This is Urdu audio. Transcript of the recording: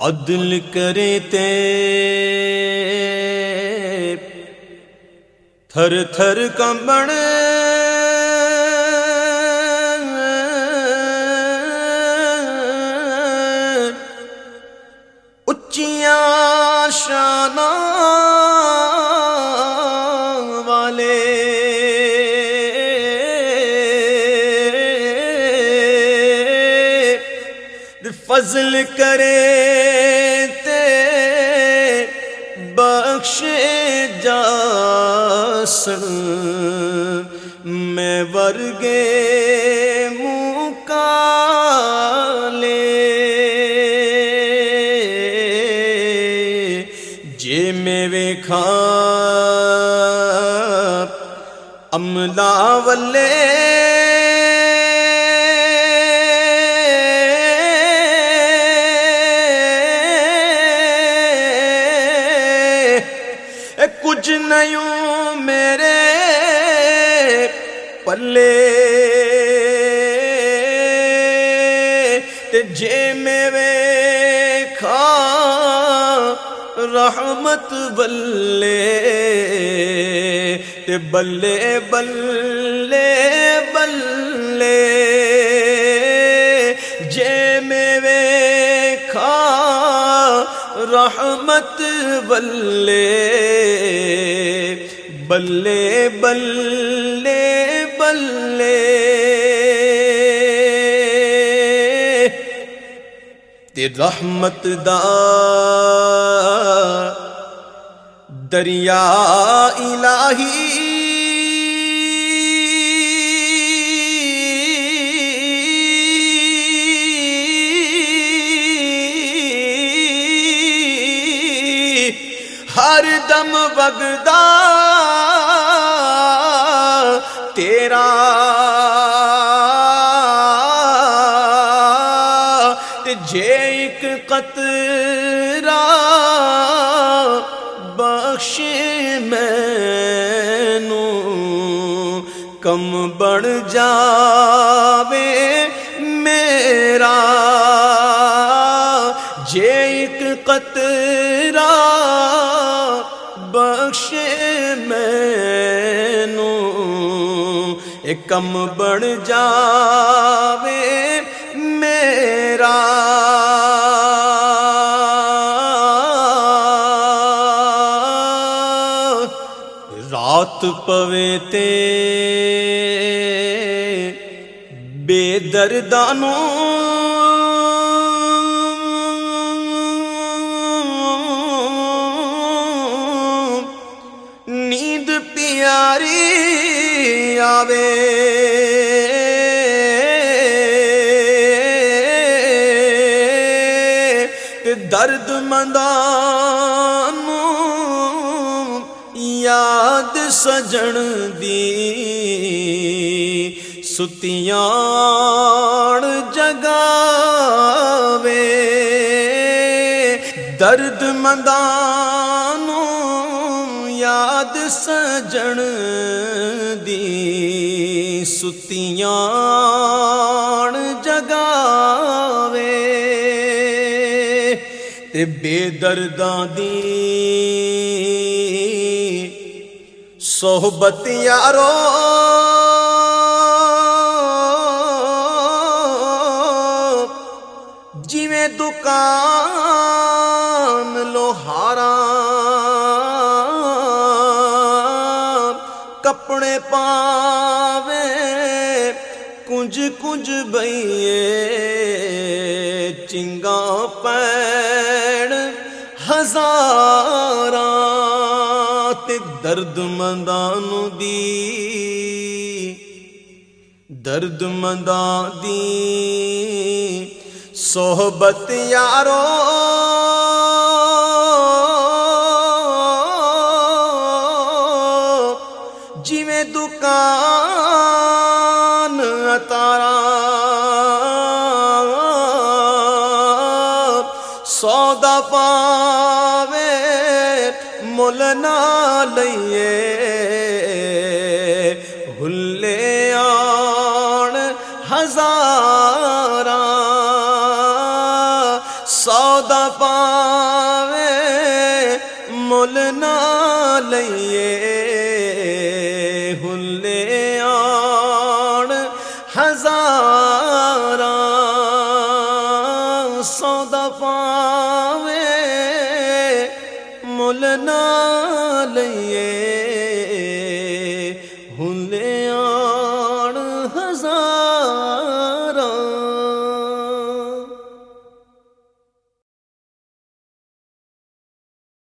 عدل کرے تے تھر تھر کمبن اچیاں شان والے۔ فضل کرے۔ بخش جا سن میں ورگے منہ کالے جے میں ویکھا املا ولے کچھ میرے پلے۔ تے جے میں کھا رحمت بلے۔ تے بلے بلے بلے۔ جے میں کھا رحمت بلے۔ بلے بلے بلے تے رحمت دا دریا الہی ہر دم بگدا تیرا جے ایک قطرہ بخش میں کم بڑھ جاوے میرا جے ایک قطرہ کم بڑھ جاوے میرا رات پوے تے بے دردانوں نیند پیاری آوے درد مندان یاد سجن دی ستیاں جگاوے۔ درد مندان یاد سجن دی ستیاں جگاوے تے بے درداں دی صحبت یارو جویں دکان لوہارا کپڑے پاوے کنج کنج بئیے چنگا پین ہزار درد مندان دی، درد مندان دی۔ صحبت یارو جویں دکان اتارا سودا پاوے مل نہ لئیے ہلے آن ہزار سودا پاوے مل نہ لئیے سودا پاوے مل نہ لئیے ہلے آن ہزار